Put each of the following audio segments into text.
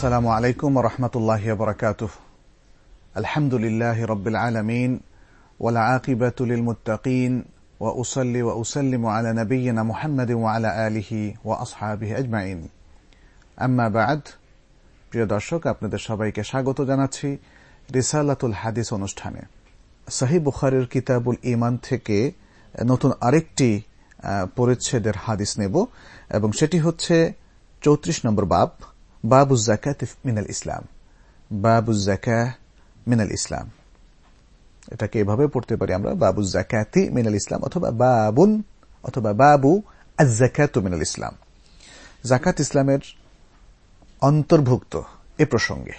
السلام عليكم ورحمة الله وبركاته الحمد لله رب العالمين والعاقبة للمتقين وأصلي وأسلم على نبينا محمد وعلى آله وأصحابه أجمعين أما بعد প্রিয় দর্শক আপনাদের সবাইকে স্বাগত জানাচ্ছি রিসালাতুল হাদিস অনুষ্ঠানে সাহি বুখারের কিতাবুল ইমান থেকে নতুন আরেকটি পরিচ্ছেদের হাদিস নেব এবং সেটি হচ্ছে চৌত্রিশ নম্বর বাব বাবু জাকাত মিনাল ইসলাম বাবু জাকা মিনাল ইসলাম এটাকে এভাবে পড়তে পারি আমরা বাবু জাকাতি মিনাল ইসলাম অথবা বাবুন অথবা বাবু আজাকাত মিনাল ইসলাম জাকাত ইসলামের অন্তর্ভুক্ত এ প্রসঙ্গে,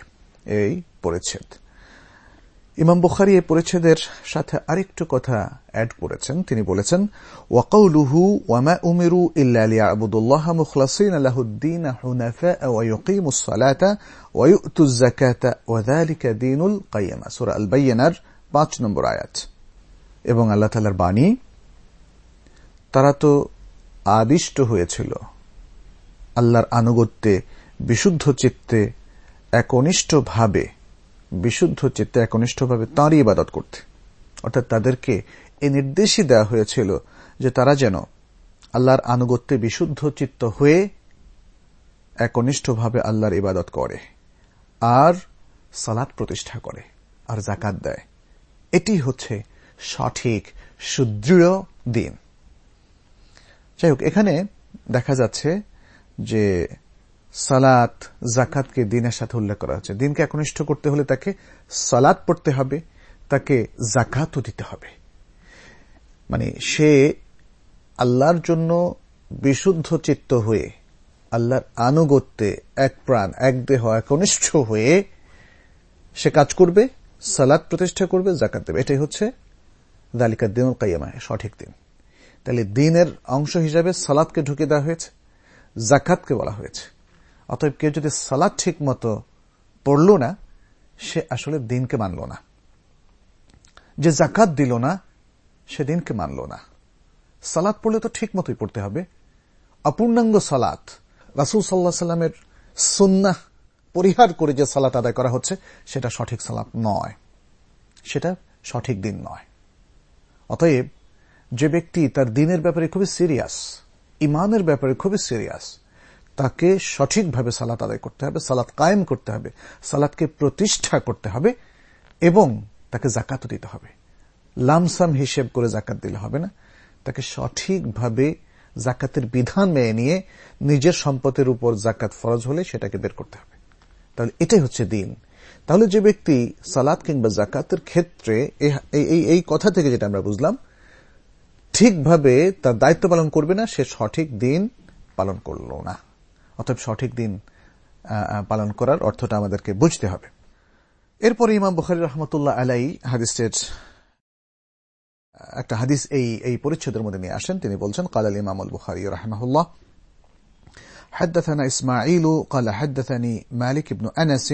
এই পরিচ্ছেদ ইমাম বুখারি এই পরিচ্ছেদের সাথে আরেকটু কথা অ্যাড করেছেন। তিনি বলেছেন, ওয়াকাউলুহু ওয়ামা উমিরু ইল্লা লিয়াবুদুল্লাহ মুখলাসিন লাহুদ্দিন হুনাফা ওয়া ইউকিমুস সালাতা ওয়া ইউতুজ যাকাতা ওয়া যালিকা দীনুল আল বাইয়িনার 5 নম্বর আয়াত। এবং আল্লাহ তাআলার বাণী, তারা তো আবিষ্ট হয়েছিল। আল্লাহর আনুগত্যে, বিশুদ্ধ চিত্তে, একনিষ্ঠভাবে বিশুদ্ধ চিত্তে একনিষ্ঠভাবে তাঁরই ইবাদত করতে। অর্থাৎ তাদেরকে এ নির্দেশই দেওয়া হয়েছিল যে তারা যেন আল্লাহর আনুগত্যে বিশুদ্ধ চিত্ত হয়ে একনিষ্ঠভাবে আল্লাহর ইবাদত করে আর সালাদ প্রতিষ্ঠা করে আর জাকাত দেয়। এটি হচ্ছে সঠিক, সুদৃঢ় দিন। যাই হোক, এখানে দেখা যাচ্ছে যে সালাত জাকাতকে দিনের সাথে উল্লেখ করা হচ্ছে দিনকে একনিষ্ঠ করতে হলে তাকে সালাত পড়তে হবে, তাকে জাকাতও দিতে হবে। মানে সে আল্লাহর জন্য বিশুদ্ধ চিত্ত হয়ে, আল্লাহর আনুগত্যে এক প্রাণ, এক দেহ একনিষ্ঠ হয়ে সে কাজ করবে সালাদ প্রতিষ্ঠা করবে জাকাত দেবে। এটাই হচ্ছে দালিকার দিন কাইয়ামা, সঠিক দিন। তাহলে দিনের অংশ হিসাবে সালাদকে ঢুকে দেওয়া হয়েছে জাকাতকে বলা হয়েছে। অতএব কেউ যদি সালাদ ঠিক মতো পড়ল না, সে আসলে দিনকে মানল না। যে জাকাত দিল না, সে দিনকে মানল না। সালাদ পড়লে তো ঠিক মতোই পড়তে হবে। অপূর্ণাঙ্গ সালাত। রাসুল সাল্লাহ সাল্লামের সুন্নাহ পরিহার করে যে সালাত আদায় করা হচ্ছে, সেটা সঠিক সালাত নয়। সেটা সঠিক দিন নয়। অতএব যে ব্যক্তি তার দিনের ব্যাপারে খুবই সিরিয়াস ইমানের ব্যাপারে খুবই সিরিয়াস তাকে সঠিকভাবে সালাত আদায় করতে হবে, সালাত কায়েম করতে হবে, সালাতকে প্রতিষ্ঠা করতে হবে এবং তাকে জাকাতও দিতে হবে। লামসাম হিসেব করে জাকাত দিলে হবে না। তাকে সঠিকভাবে জাকাতের বিধান মেয়ে নিয়ে নিজের সম্পদের উপর জাকাত ফরজ হলে সেটাকে বের করতে হবে। তাহলে এটাই হচ্ছে দিন। তাহলে যে ব্যক্তি সালাদ কিংবা জাকাতের ক্ষেত্রে এই কথা থেকে যেটা আমরা বুঝলাম, ঠিকভাবে তার দায়িত্ব পালন করবে না, সে সঠিক দিন পালন করল না। অতএব সঠিক দিন পালন করার অর্থটা আমাদেরকে বুঝতে হবে এরপরে ইমাম বুখারি রহমতুল্লাহ আলাই হাদিসের একটা হাদিস এই এই পরিচ্ছেদের মধ্যে নিয়ে আসেন তিনি বলছেন কালাল ইমাম আল বুখারি রহমাহুল্লাহ حدثنا إسماعيل قال حدثني مالك بن أنس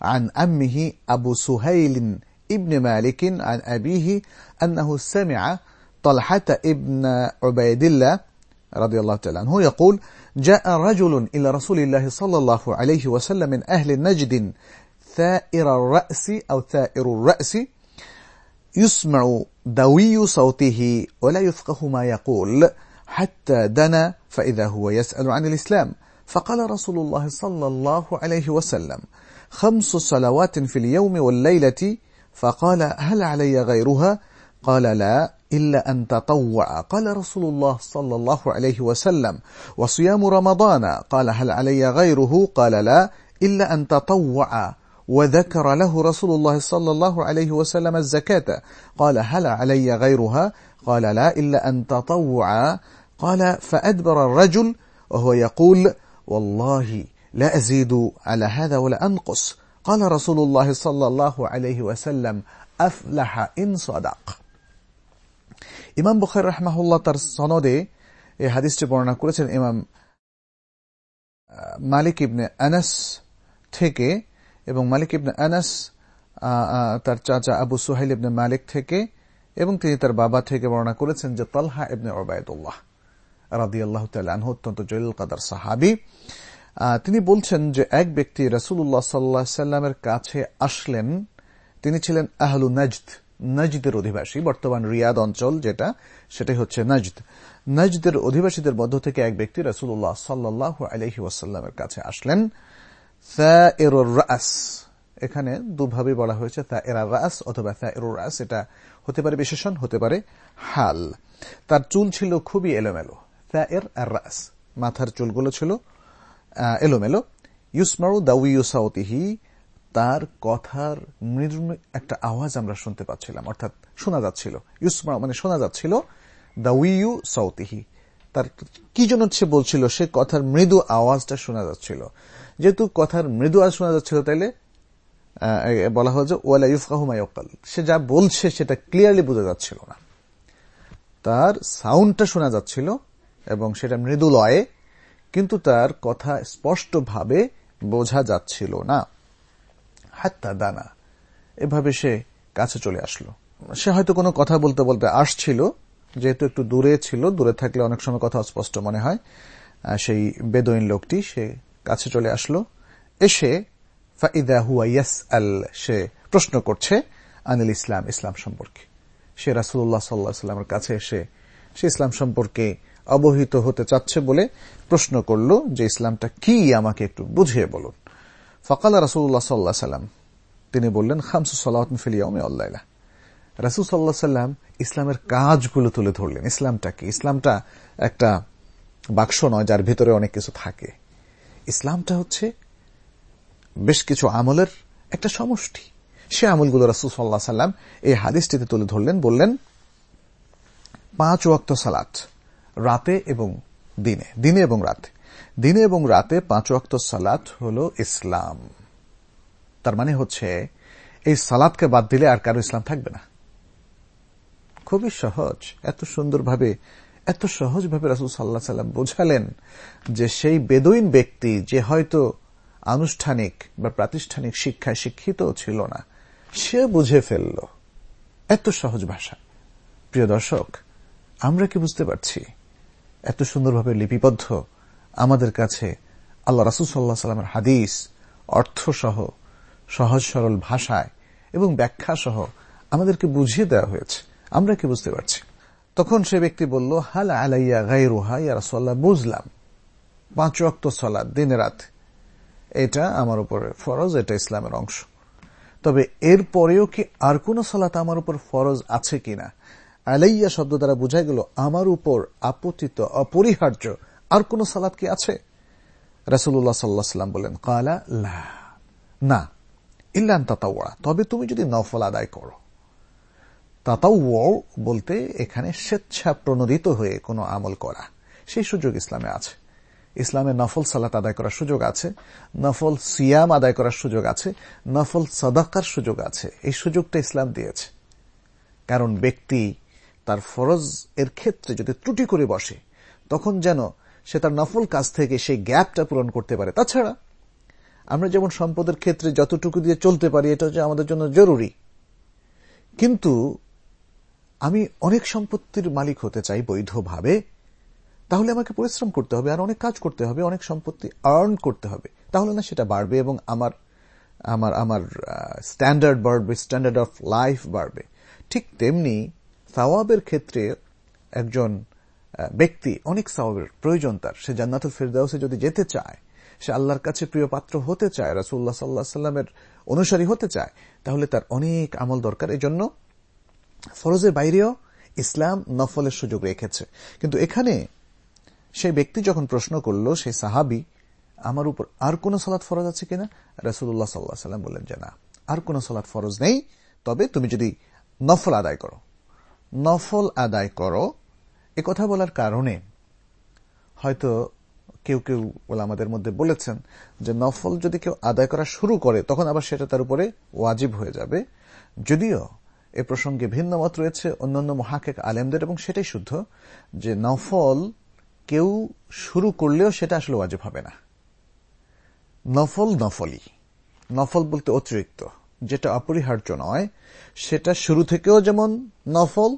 عن أمه أبو سهيل ابن مالك عن أبيه أنه سمع طلحة ابن عبيد الله رضي الله تعالى عنه يقول جاء رجل إلى رسول الله صلى الله عليه وسلم من أهل نجد ثائر الرأس أو ثائر الرأس يسمع دوي صوته ولا يفقه ما يقول حتى دنا فإذا هو يسأل عن الإسلام. فقال رسول الله صلى الله عليه وسلم خمس صلوات في اليوم والليلة فقال هل علي غيرها؟ قال لا إلا أن تطوع. قال رسول الله صلى الله عليه وسلم وصيام رمضان. قال هل علي غيره؟ قال لا إلا أن تطوع. وذكر له رسول الله صلى الله عليه وسلم الزكاة. قال هل علي غيرها؟ قال لا إلا أن تطوع. قال فأدبر الرجل وهو يقول والله لا أزيد على هذا ولا أنقص. قال رسول الله صلى الله عليه وسلم أفلح إن صدق. ইমাম বুখার রহমাহুল্লাহ তার সনদে এই হাদিসটি বর্ণনা করেছেন, ইমাম মালিক ইবনে আনাস থেকে এবং মালিক ইবনে আনাস তার চাচা আবু সুহাইল ইবনে মালিক থেকে এবং তিনি তার বাবা থেকে বর্ণনা করেছেন যে তলহা ইবনে ওবায়দুল্লাহ রাদি আল্লাহ তালহ অত্যন্ত জলিল কাদার সাহাবি। তিনি বলছেন যে এক ব্যক্তি রসুল্লাহ সাল্লা সাল্লামের কাছে আসলেন, তিনি ছিলেন আহলু নজদ। নজদের অধিবাসী, বর্তমান রিয়াদ অঞ্চল যেটা, সেটাই হচ্ছে নজদ। নজদের অধিবাসীদের মধ্য থেকে এক ব্যক্তি রসুল্লাহ সাল্লাহ আলহি ওয়াসাল্লামের কাছে আসলেন এখানে দুভাবে বলা হয়েছে তা এরা রাস অথবা তা এরো রাস, এটা হতে পারে বিশেষণ, হতে পারে হাল। তার চুল ছিল খুবই এলোমেলো তা এর রাস। মাথার চুলগুলো ছিল এলোমেলো। ইউসমারু দাউইউ সাউতিহি তার কথার মৃদু একটা আওয়াজ আমরা শুনতে পাচ্ছিলাম, অর্থাৎ শোনা যাচ্ছিল। ইউসমা মানে শোনা যাচ্ছিল দাউইউ সাউতিহি। তার কি জন্য সে বলছিল, সে কথার মৃদু আওয়াজটা শোনা যাচ্ছিল। যেহেতু কথার মৃদু আওয়াজ শোনা যাচ্ছিল, তাইলে বলা হয় যে ওয়ালা ইউফকাহুমাইকাল সে যা বলছে, সেটা ক্লিয়ারলি বোঝা যাচ্ছিল না। তার সাউন্ডটা শোনা যাচ্ছিল, এবং সেটা মৃদু লয়ে, কিন্তু তার কথা স্পষ্টভাবে বোঝা যাচ্ছিল না। হাত্তা দানা। এভাবে সে কাছে চলে আসলো। সে হয়তো কোনো কথা বলতে বলতে আসছিল, যেহেতু একটু দূরে ছিল, দূরে থাকলে অনেক সময় কথা স্পষ্ট মনে হয়। সেই বেদইন লোকটি সে কাছে চলে আসলো। এসে ফাইদা হুয়া ইয়াস আল সে প্রশ্ন করছে আনিল ইসলাম ইসলাম সম্পর্কে। সে রাসুল্লাহ সাল্লাহ সাল্লামের কাছে এসে সে ইসলাম সম্পর্কে অবহিত হতে চাচ্ছে বলে প্রশ্ন করল যে ইসলামটা কি আমাকে একটু বুঝিয়ে বলুন। ফকাল রাসুল্লাহ সাল্লাহ সাল্লাম তিনি বললেন, খামসু সাল্লাহ ফিলিয়াউমে আল্লাহ রাসুল সাল্লাহ সাল্লাম ইসলামের কাজগুলো তুলে ধরলেন। ইসলামটা কি? ইসলামটা একটা বাক্স নয়, যার ভিতরে অনেক কিছু থাকে। ইসলামটা হচ্ছে বেশ কিছু আমলের একটা সমষ্টি। সে আমলগুলো রাসুল সাল্লাহ সাল্লাম এই হাদিসটিতে তুলে ধরলেন, বললেন, পাঁচ ওয়াক্ত সালাত, রাতে এবং দিনে দিনে এবং রাতে। দিনে এবং রাতে পাঁচ ওয়াক্ত সালাত হল ইসলাম। তার মানে হচ্ছে, এই সালাদকে বাদ দিলে আর কারও ইসলাম থাকবে না। খুবই সহজ, এত সুন্দরভাবে, এত সহজভাবে রাসুল সাল্লাহ সাল্লাম বোঝালেন যে সেই বেদইন ব্যক্তি যে হয়তো আনুষ্ঠানিক বা প্রাতিষ্ঠানিক শিক্ষায় শিক্ষিত ছিল না, সে বুঝে ফেলল। এত সহজ ভাষা। প্রিয় দর্শক, আমরা কি বুঝতে পারছি? এত সুন্দরভাবে লিপিবদ্ধ আমাদের কাছে আল্লাহ রাসুল সাল্লাহ সাল্লামের হাদিস, অর্থসহ, সহজ সরল ভাষায় এবং ব্যাখ্যা সহ আমাদেরকে বুঝিয়ে দেওয়া হয়েছে। আমরা কি বুঝতে পারছি? তখন সে ব্যক্তি বলল, হাল আলাইয়া গাইরুহা ইয়া রাসোল্লাহ বুঝলাম। পাঁচ রক্ত সলাদ দিনে রাত। এটা আমার উপরে ফরজ, এটা ইসলামের অংশ। তবে এর পরেও কি আর কোন সালাত আমার উপর ফরজ আছে কিনা? আলাইয়া শব্দ দ্বারা বোঝা গেল, আমার উপর আপতিত, অপরিহার্য আর কোন সালাত কি আছে? রাসুল্লাহ সাল্লাহ সাল্লাম বলেন, কালা না ইল্লান তাতাওয়া। তবে তুমি যদি নফল আদায় করো। তাতাও বলতে এখানে স্বেচ্ছা প্রণোদিত হয়ে কোনো আমল করা। সেই সুযোগ ইসলামে আছে। ইসলামে নফল সালাত আদায় করার সুযোগ আছে, নফল সিয়াম আদায় করার সুযোগ আছে, নফল সদাকার সুযোগ আছে। এই সুযোগটা ইসলাম দিয়েছে। কারণ ব্যক্তি তার ফরজ এর ক্ষেত্রে যদি ত্রুটি করে বসে, তখন যেন সে তার নফল কাজ থেকে সেই গ্যাপটা পূরণ করতে পারে। তাছাড়া, আমরা যেমন সম্পদের ক্ষেত্রে যতটুকু দিয়ে চলতে পারি, এটা হচ্ছে আমাদের জন্য জরুরি। কিন্তু আমি অনেক সম্পত্তির মালিক হতে চাই বৈধভাবে, তাহলে আমাকে পরিশ্রম করতে হবে, আর অনেক কাজ করতে হবে, অনেক সম্পত্তি আর্ন করতে হবে। তাহলে না সেটা বাড়বে এবং আমার আমার আমার স্ট্যান্ডার্ড বাড়বে স্ট্যান্ডার্ড অফ লাইফ বাড়বে। ঠিক তেমনি সাওয়াবের ক্ষেত্রে একজন ব্যক্তি অনেক সাওয়াবের প্রয়োজন তার। সে জান্নাতুল ফিরদাউসে যদি যেতে চায়, সে আল্লাহর কাছে প্রিয় পাত্র হতে চায় রাসুল্লাহ সাল্লাহ সাল্লামের অনুসারী হতে চায়, তাহলে তার অনেক আমল দরকার। এই জন্য ফরজের বাইরেও ইসলাম নফলের সুযোগ রেখেছে। কিন্তু এখানে সেই ব্যক্তি যখন প্রশ্ন করল সেই সাহাবি, আমার উপর আর কোন সালাদ ফরজ আছে কিনা? রসুল্লাহ সাল্লাহ সাল্লাম বললেন, যে না, আর কোন সালাদ ফরজ নেই। তবে তুমি যদি নফল আদায় করো, নফল আদায় করো এ কথা বলার কারণে হয়তো কেউ কেউ আমাদের মধ্যে বলেছেন যে নফল যদি কেউ আদায় করা শুরু করে, তখন আবার সেটা তার উপরে ওয়াজিব হয়ে যাবে। যদিও এ প্রসঙ্গে ভিন্ন মত রয়েছে অন্যান্য মহাকেক আলেমদের, এবং সেটাই শুদ্ধ যে নফল কেউ শুরু করলেও সেটা আসলে ওয়াজিব হবে না। নফল নফলই। নফল বলতে অতিরিক্ত। যেটা অপরিহার্য নয়, সেটা শুরু থেকেও যেমন নফল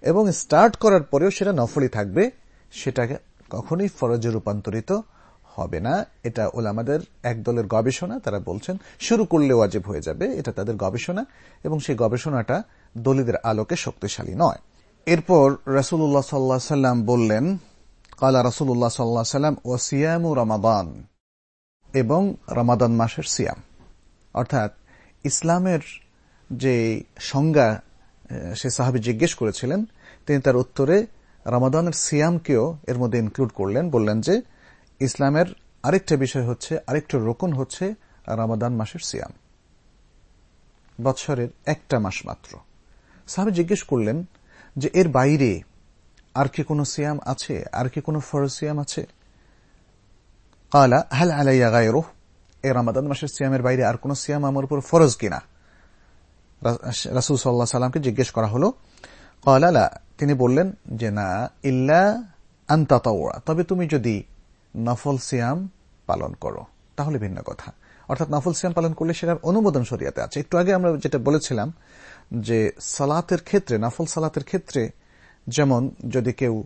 এবং স্টার্ট করার পরেও সেটা নফলই থাকবে সেটাকে কখনোই ফরজে রূপান্তরিত হবে না। এটা ওলামাদের এক দলের গবেষণা, তারা বলছেন, শুরু করলে ওয়াজিব হয়ে যাবে, এটা তাদের গবেষণা এবং সেই গবেষণাটা দলিদের আলোকে শক্তিশালী নয়। এরপর রাসুল্লাহ সাল্লাহ সাল্লাম বললেন, কালা রাসুল্লাহ সাল্লাহ সাল্লাম ও সিয়ামু রমাদান এবং রমাদান মাসের সিয়াম। অর্থাৎ ইসলামের যে সংজ্ঞা সে সাহাবি জিজ্ঞেস করেছিলেন, তিনি তার উত্তরে রমাদানের সিয়ামকেও এর মধ্যে ইনক্লুড করলেন, বললেন যে, ইসলামের আরেকটা বিষয় হচ্ছে, আরেকটা রোকন হচ্ছে রমাদান মাসের সিয়াম। বৎসরের একটা মাস মাত্র। সাহাবি জিজ্ঞেস করলেন যে, এর বাইরে আর কি কোনো সিয়াম আছে? আর কি কোনো ফরজ সিয়াম আছে? কালা, হাল আলাইয়া গায়রো এই রমাদান মাসের সিয়ামের বাইরে আর কোন সিয়াম আমার উপর ফরজ কিনা? রাসুল সাল্লাহ সাল্লামকে জিজ্ঞেস করা হলো কালা তিনি বললেন যে, না, ইল্লা আন্তাতাওয়া তবে তুমি যদি নফল সিয়াম পালন করো, তাহলে ভিন্ন কথা। অর্থাৎ নফল সিয়াম পালন করলে সেটার অনুমোদন শরিয়াতে আছে। একটু আগে আমরা যেটা বলেছিলাম যে, সালাতের ক্ষেত্রে, নফল সালাতের ক্ষেত্রে যেমন যদি কেউ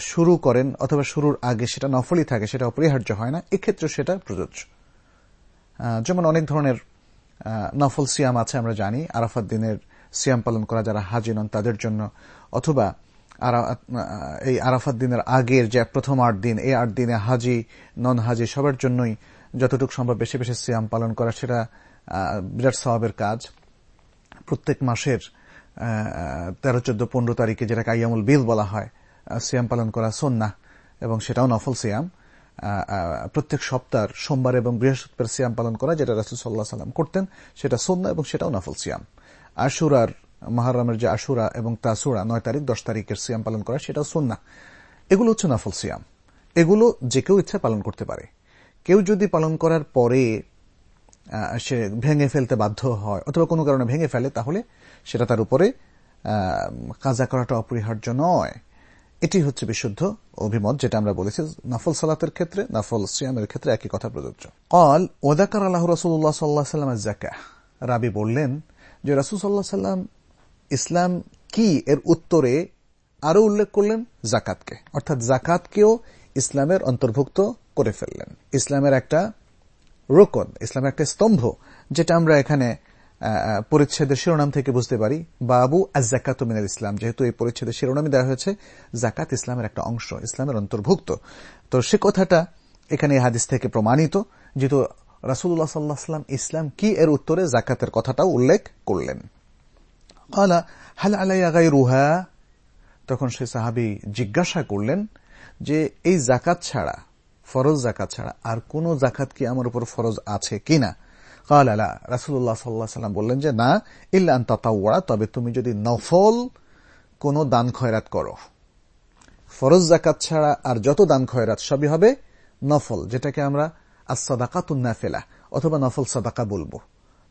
শুরু করেন অথবা শুরুর আগে সেটা নফলই থাকে, সেটা অপরিহার্য হয় না এক্ষেত্রে সেটা প্রযোজ্য। যেমন অনেক ধরনের নফল সিয়াম আছে আমরা জানি। আরাফাত দিনের সিয়াম পালন করা যারা হাজি নন, তাদের জন্য। অথবা এই আরাফাত দিনের আগের যে প্রথম আট দিন, এই আট দিনে হাজি নন হাজি সবার জন্যই যতটুকু সম্ভব বেশি বেশি সিয়াম পালন করা, সেটা বিরাট স্বভাবের কাজ। প্রত্যেক মাসের তেরো, চোদ্দ, পনেরো তারিখে যেটাকে আইয়ামুল বিল বলা হয় সিয়াম পালন করা সন্না এবং সেটাও নফল সিয়াম। প্রত্যেক সপ্তাহ সোমবার এবং বৃহস্পতিবার সিয়াম পালন করা, যেটা রাসুল সাল্লাহ সাল্লাম করতেন, সেটা সন্না এবং সেটাও নফল সিয়াম। আশুরার, মহারামের যে আশুরা এবং তাসুরা, নয় তারিখ, দশ তারিখের সিয়াম পালন করা, সেটাও সন্না এগুলো হচ্ছে নফল সিয়াম। এগুলো যে কেউ ইচ্ছা পালন করতে পারে। কেউ যদি পালন করার পরে সে ভেঙে ফেলতে বাধ্য হয়, অথবা কোনো কারণে ভেঙে ফেলে, তাহলে সেটা তার উপরে কাজা করাটা অপরিহার্য নয়। এটি হচ্ছে বিশুদ্ধ অভিমত, যেটা আমরা বলেছি নফল সালাতের ক্ষেত্রে, নফল সিয়ামের ক্ষেত্রে একই কথা প্রযোজ্য। কল ওদাকার আল্লাহ রসুল্লাহ সাল্লাহ সাল্লামের জাকা রাবি বললেন যে রাসুল সাল্লাহ সাল্লাম ইসলাম কি এর উত্তরে আরও উল্লেখ করলেন? জাকাতকে অর্থাৎ জাকাতকেও ইসলামের অন্তর্ভুক্ত করে ফেললেন। ইসলামের একটা রোকন, ইসলামের একটা স্তম্ভ, যেটা আমরা এখানে পরিচ্ছেদের শিরোনাম থেকে বুঝতে পারি। বাবু আজ জাকাত মিনাল ইসলাম, যেহেতু এই পরিচ্ছেদের শিরোনামে দেওয়া হয়েছে জাকাত ইসলামের একটা অংশ, ইসলামের অন্তর্ভুক্ত। তো সে কথাটা এখানে হাদিস থেকে প্রমাণিত, যেহেতু রাসুল্লাহ সাল্লাহ সাল্লাম ইসলাম কি এর উত্তরে জাকাতের কথাটাও উল্লেখ করলেন। আলাই রুহা তখন সে সাহাবি জিজ্ঞাসা করলেন যে, এই জাকাত ছাড়া, ফরজ জাকাত ছাড়া আর কোন জাকাত কি আমার উপর ফরজ আছে কিনা? কাল আলা রাসুল্লাহ সাল্লাহ সাল্লাম বললেন যে, না ইল্লান তাতাওয়া তবে তুমি যদি নফল কোন দান খয়রাত করো। ফরজ জাকাত ছাড়া আর যত দান খয়রাত সবই হবে নফল, যেটাকে আমরা আসাদাকা ফেলা অথবা নফল সাদাকা বলব।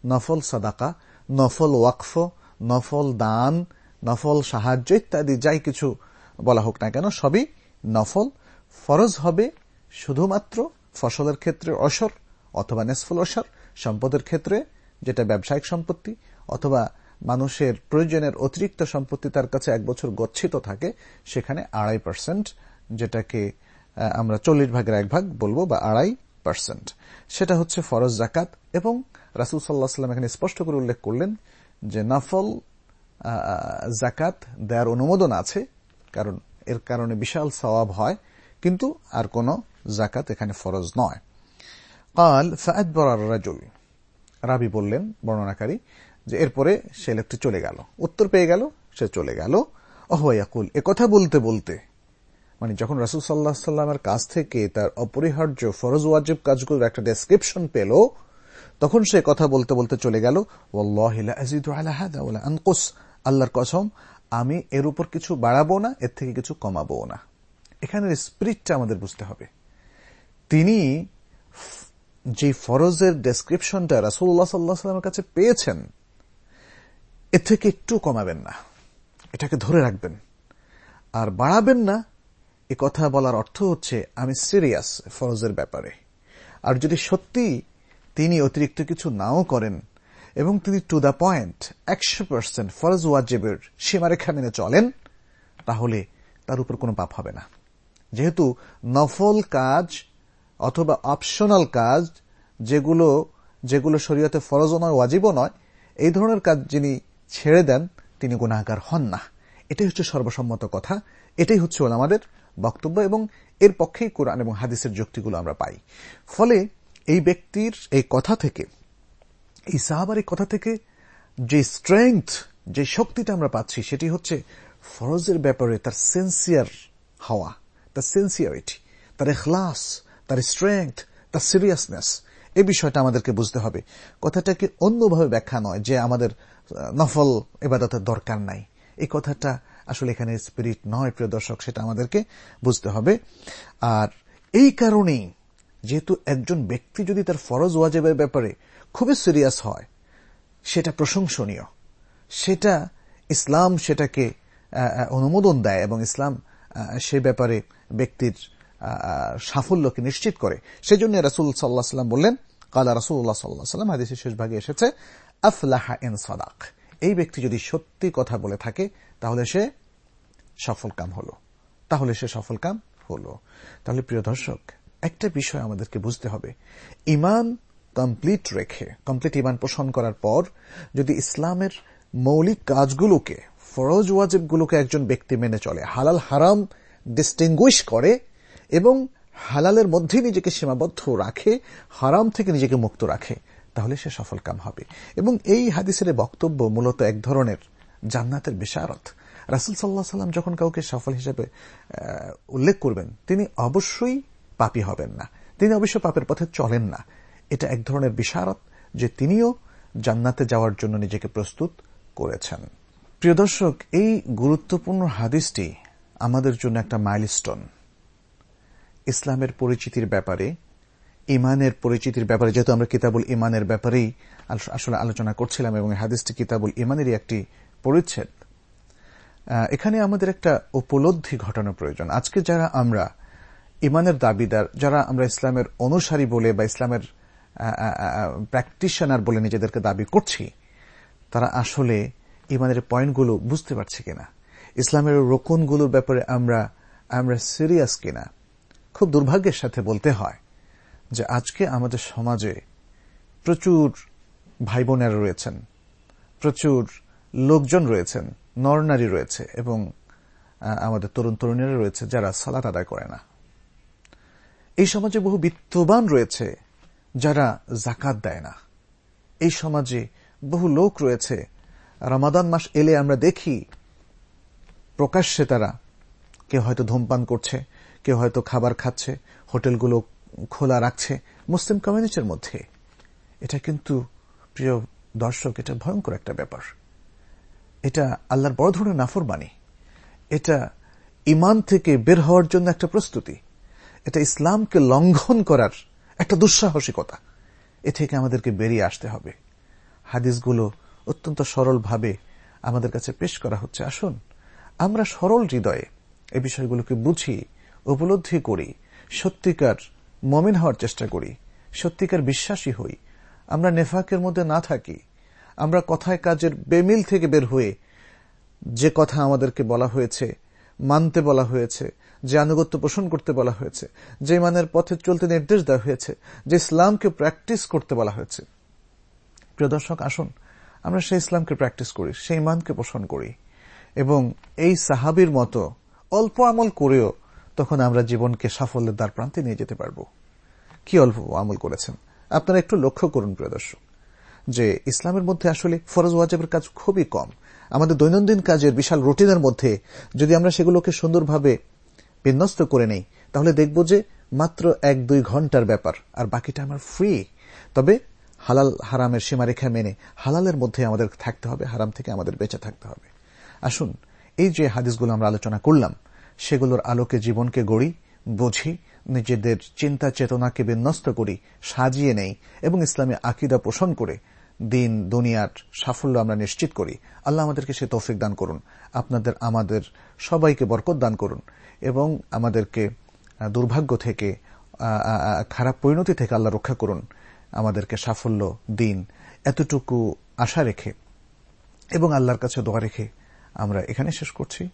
নফল সাদাকা, নফল ওয়াকফ, নফল দান, নফল সাহায্য ইত্যাদি যাই কিছু বলা হোক না কেন, সবই নফল। ফরজ হবে শুধুমাত্র ফসলের ক্ষেত্রে অসর অথবা নেসফুল অসর সম্পদের ক্ষেত্রে, যেটা ব্যবসায়িক সম্পত্তি, অথবা মানুষের প্রয়োজনের অতিরিক্ত সম্পত্তি তার কাছে এক বছর গচ্ছিত থাকে, সেখানে আড়াই পার্সেন্ট, যেটাকে আমরা চল্লিশ ভাগের এক ভাগ বলব বা আড়াই পার্সেন্ট। সেটা হচ্ছে ফরজ জাকাত এবং রাসুল সাল্লাহ সাল্লাম এখানে স্পষ্ট করে উল্লেখ করলেন যে নাফল জাকাত দেওয়ার অনুমোদন আছে, কারণ এর কারণে বিশাল সওয়াব হয়, কিন্তু আর কোন জাকাত এখানে ফরজ নয়। কাল ফায়দবর রাজুল রাবি বললেন বর্ণনাকারী যে এরপরে সে লোকটি চলে গেল। উত্তর পেয়ে গেল, সে চলে গেল। অহয়াকুল কথা বলতে বলতে। মানে যখন রাসুল সাল্লাহ সাল্লামের কাছ থেকে তার অপরিহার্য ফরজ ওয়াজিব কাজগুলোর একটা ডেসক্রিপশন পেল, তখন সে কথা বলতে বলতে চলে গেল আল্লাহর কসম, আমি এর উপর কিছু বাড়াবো না, এর থেকে কিছু কমাবো না। এখানের স্পিরিটটা আমাদের বুঝতে হবে। তিনি যে ফরজের ডেসক্রিপশনটা রাসুল্লাহ সাল্লাহ সাল্লামের কাছে পেয়েছেন এর থেকে একটু কমাবেন না। এটাকে ধরে রাখবেন। আর বাড়াবেন না, এ কথা বলার অর্থ হচ্ছে, আমি সিরিয়াস ফরজের ব্যাপারে। আর যদি সত্যি তিনি অতিরিক্ত কিছু নাও করেন, এবং তিনি টু দ্য পয়েন্ট একশো পার্সেন্ট ফরজ ওয়াজেবের সীমারেখা মেনে চলেন, তাহলে তার উপর কোনো পাপ হবে না। যেহেতু নফল কাজ অথবা অপশনাল কাজ যেগুলো যেগুলো শরীয়তে ফরজও নয়, ওয়াজিবও নয়, এই ধরনের কাজ যিনি ছেড়ে দেন, তিনি গুণাগার হন না। এটাই হচ্ছে সর্বসম্মত কথা। এটাই হচ্ছে আমাদের বক্তব্য এবং এর পক্ষেই কোরআন এবং হাদিসের যুক্তিগুলো আমরা পাই। ফলে এই ব্যক্তির এই কথা থেকে, এই সাহাবার এই কথা থেকে যে স্ট্রেংথ যে শক্তিটা আমরা পাচ্ছি, সেটি হচ্ছে ফরজের ব্যাপারে তার সেন্সিয়ার হওয়া, তার সেন্সিয়ারিটি তার এখলাস তার স্ট্রেংথ তার সিরিয়াসনেস এই বিষয়টা আমাদেরকে বুঝতে হবে। কথাটাকে অন্যভাবে ব্যাখ্যা নয় যে আমাদের নফল এবাদতের দরকার নাই। এই কথাটা আসলে এখানে স্পিরিট নয়, প্রিয় দর্শক, সেটা আমাদেরকে বুঝতে হবে। আর এই কারণেই যেহেতু একজন ব্যক্তি যদি তার ফরজ ওয়াজেবের ব্যাপারে খুবই সিরিয়াস হয়, সেটা প্রশংসনীয়। সেটা ইসলাম সেটাকে অনুমোদন দেয় এবং ইসলাম সে ব্যাপারে ব্যক্তির সাফল্যকে নিশ্চিত করে। সেজন্য রাসুল সাল্লাহ সাল্লাম বললেন, কালা রাসুল্লাহ সাল্লাহ সাল্লাম হাদিসের শেষ ভাগে এসেছে, আফলাহা এন সাদাক। এই ব্যক্তি যদি সত্যি কথা বলে থাকে, তাহলে সে সফল কাম হল। তাহলে সে সফল কাম হল। তাহলে প্রিয় দর্শক, একটা বিষয় আমাদেরকে বুঝতে হবে। ইমান কমপ্লিট রেখে, কমপ্লিট ইমান পোষণ করার পর, যদি ইসলামের মৌলিক কাজগুলোকে, ফরজ ওয়াজিবগুলোকে একজন ব্যক্তি মেনে চলে, হালাল, হারাম ডিস্টিংগুইশ করে এবং হালালের মধ্যে নিজেকে সীমাবদ্ধ রাখে, হারাম থেকে নিজেকে মুক্ত রাখে, তাহলে সে সফল কাম হবে। এবং এই হাদিসের বক্তব্য মূলত এক ধরনের জান্নাতের বিশারত রাসুল সাল্লাহ সাল্লাম যখন কাউকে সফল হিসেবে উল্লেখ করবেন, তিনি অবশ্যই পাপি হবেন না। তিনি অবশ্য পাপের পথে চলেন না। এটা এক ধরনের বিশারত যে তিনিও জান্নাতে যাওয়ার জন্য নিজেকে প্রস্তুত করেছেন। প্রিয় দর্শক, এই গুরুত্বপূর্ণ হাদিসটি আমাদের জন্য একটা মাইলস্টোন। ইসলামের পরিচিতির ব্যাপারে ইমানের পরিচিতির ব্যাপারে, যেহেতু আমরা কিতাবুল ইমানের ব্যাপারেই আসলে আলোচনা করছিলাম এবং হাদিসটি কিতাবুল ইমানেরই একটি পরিচ্ছেদ এখানে আমাদের একটা উপলব্ধি ঘটানো প্রয়োজন। আজকে যারা আমরা ইমানের দাবিদার, যারা আমরা ইসলামের অনুসারী বলে বা ইসলামের প্র্যাকটিশনার বলে নিজেদেরকে দাবি করছি, তারা আসলে ইমানের পয়েন্টগুলো বুঝতে পারছে কিনা? ইসলামের রোকনগুলোর ব্যাপারে আমরা আমরা সিরিয়াস কিনা? খুব দুর্ভাগ্যের সাথে বলতে হয় যে আজকে আমাদের সমাজে প্রচুর ভাই বোনেরা রয়েছেন, প্রচুর লোকজন রয়েছেন, নরনারী রয়েছে এবং আমাদের তরুণ তরুণীরা রয়েছে যারা সালাত আদায় করে না। এই সমাজে বহু বিত্তবান রয়েছে যারা জাকাত দেয় না। এই সমাজে বহু লোক রয়েছে, রমাদান মাস এলে আমরা দেখি প্রকাশ্যে তারা কেউ হয়তো ধূমপান করছে কেউ হয়তো খাবার খাচ্ছে, হোটেলগুলো খোলা রাখছে, মুসলিম কমিউনিটির মধ্যে। এটা কিন্তু, প্রিয় দর্শক, এটা ভয়ঙ্কর একটা ব্যাপার। এটা আল্লাহর বড় ধরনের নাফরবাণী এটা ইমান থেকে বের হওয়ার জন্য একটা প্রস্তুতি। এটা ইসলামকে লঙ্ঘন করার একটা দুঃসাহসিকতা। এ থেকে আমাদেরকে বেরিয়ে আসতে হবে। হাদিসগুলো অত্যন্ত সরলভাবে আমাদের কাছে পেশ করা হচ্ছে। আসুন, আমরা সরল হৃদয়ে এই বিষয়গুলোকে বুঝি উপলব্ধি করি, সত্যিকার মমিন হওয়ার চেষ্টা করি, সত্যিকার বিশ্বাসী হই। আমরা নেফাকের মধ্যে না থাকি, আমরা কথায় কাজের বেমিল থেকে বের হয়ে যে কথা আমাদেরকে বলা হয়েছে, মানতে বলা হয়েছে, যে আনুগত্য পোষণ করতে বলা হয়েছে, যে মানের পথে চলতে নির্দেশ দেওয়া হয়েছে, যে ইসলামকে প্র্যাকটিস করতে বলা হয়েছে। প্রিয় দর্শক, আসুন, আমরা সেই ইসলামকে প্র্যাকটিস করি, সেই মানকে পোষণ করি এবং এই সাহাবির মতো অল্প আমল করেও তখন আমরা জীবনকে সাফল্যের দ্বার প্রান্তে নিয়ে যেতে পারব। কি অল্প আমল করেছেন? আপনারা একটু লক্ষ্য করুন, প্রিয় দর্শক, যে ইসলামের মধ্যে আসলে ফরজ ওয়াজেবের কাজ খুবই কম। আমাদের দৈনন্দিন কাজের বিশাল রুটিনের মধ্যে যদি আমরা সেগুলোকে সুন্দরভাবে বিন্যস্ত করে নেই, তাহলে দেখব যে মাত্র এক দুই ঘণ্টার ব্যাপার, আর বাকিটা আমার ফ্রি তবে হালাল হারামের সীমারেখা মেনে হালালের মধ্যে আমাদের থাকতে হবে, হারাম থেকে আমাদের বেঁচে থাকতে হবে। আসুন, এই যে হাদিসগুলো আমরা আলোচনা করলাম সেগুলোর আলোকে জীবনকে গড়ি, বুঝি, নিজেদের চিন্তা চেতনাকে বিন্যস্ত করি, সাজিয়ে নেই এবং ইসলামী আকিদা পোষণ করে দিন, দুনিয়ার সাফল্য আমরা নিশ্চিত করি। আল্লাহ আমাদেরকে সে তৌফিক দান করুন। আপনাদের, আমাদের সবাইকে বরকত দান করুন এবং আমাদেরকে দুর্ভাগ্য থেকে খারাপ পরিণতি থেকে আল্লাহ রক্ষা করুন। আমাদেরকে সাফল্য, দিন, এতটুকু আশা রেখে এবং আল্লাহর কাছে দোয়া রেখে আমরা এখানে শেষ করছি।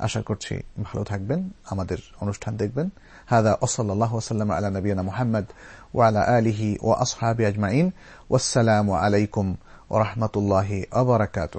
আশা করছি ভালো থাকবেন আমাদের অনুষ্ঠান দেখবেন হাদা ওসল্লাহ ওসাল্লাম আলা নবীনা মোহাম্মদ ও আলা আলিহি ও আসহাবি আজমাইন ওসালাম আলাইকুম ও রহমতুল্লাহ আবরাকাত